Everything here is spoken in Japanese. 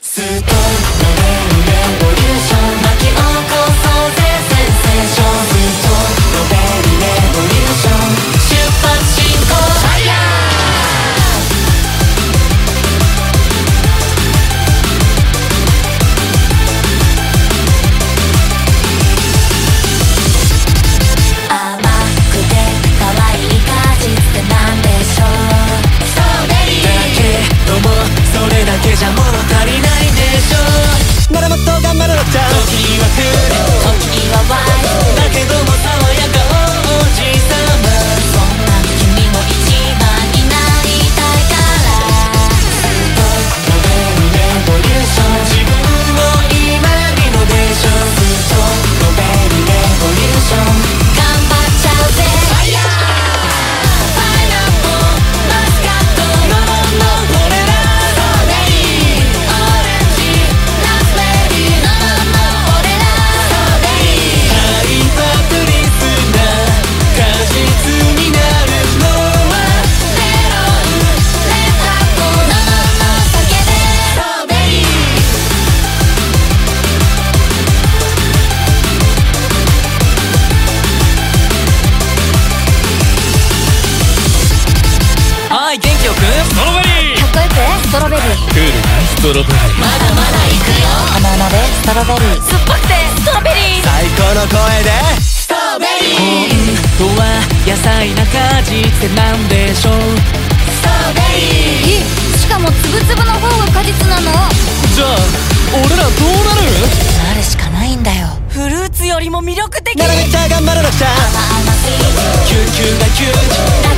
Se torna bene. トロベリーまだまだいくよ。甘々でストロベリー。酸っぱくてストロベリー。最高の声で。ストロベリー本当は野菜な果実ってなんでしょう。ストロベリー。えしかもつぶつぶの方が果実なの。じゃあ俺らどうなる？なるしかないんだよ。フルーツよりも魅力的。ならめちゃ頑張るのさキュンキュンだキュン。